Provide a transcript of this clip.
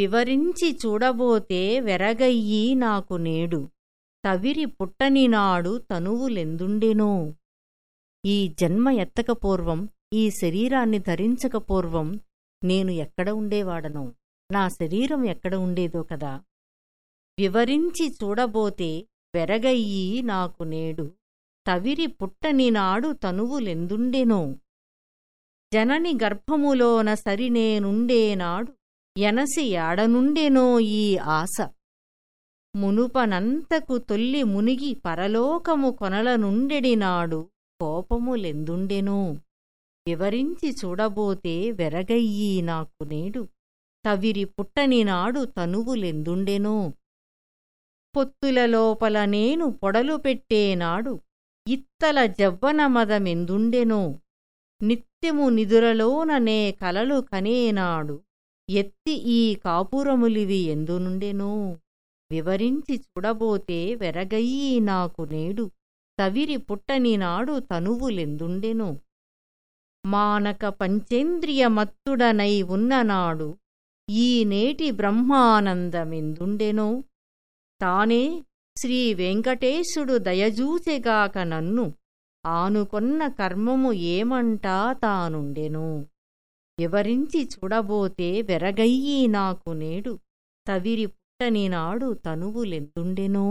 వివరించి చూడబోతే వెరగయ్యి నాకు నేడు. తవిరి పుట్టనినాడు తనువులెందుండెనో? ఈ జన్మ ఎత్తకపూర్వం ఈ శరీరాన్ని ధరించకపూర్వం నేను ఎక్కడ ఉండేవాడనో? నా శరీరం ఎక్కడ ఉండేదో కదా? వివరించి చూడబోతే వెరగయ్యి నాకు నేడు. తవిరి పుట్టనినాడు తనువులెందుండెనో? జనని గర్భములోన సరినేనుండేనాడు ఎనసి యాడనుండెనో ఈ ఆశ. మునుపనంతకు తొల్లి మునిగి పరలోకము కొనలనుండెడినాడు కోపములెందుండెనో వివరించి చూడబోతే వెరగయ్యి నాకు నేడు. తవిరి పుట్టనినాడు తనువులెందుండెనో పొత్తుల లోపల నేను పొడలు పెట్టేనాడు ఇత్తల జవ్వనమదమెందుండెనో నిత్యము నిదురలోననే కలలు కనేనాడు ఎత్తి ఈ కాపురములివి ఎందునుండెనో? వివరించి చూడబోతే వెరగయ్యి నాకు నేడు తవిరి పుట్టనినాడు తనువులెందుండెనో? మానక పంచేంద్రియ మత్తుడనై ఉన్ననాడు ఈ నేటి బ్రహ్మానందమెందుండెనో? తానే శ్రీ వెంకటేశుడు దయజూచెగాక నన్ను ఆనుకొన్న కర్మము ఏమంటా తానుండెను? వివరించి చూడబోతే వెరగయ్యి నాకు నేడు తవిరి పుట్టనినాడు తనువులెందుండెనో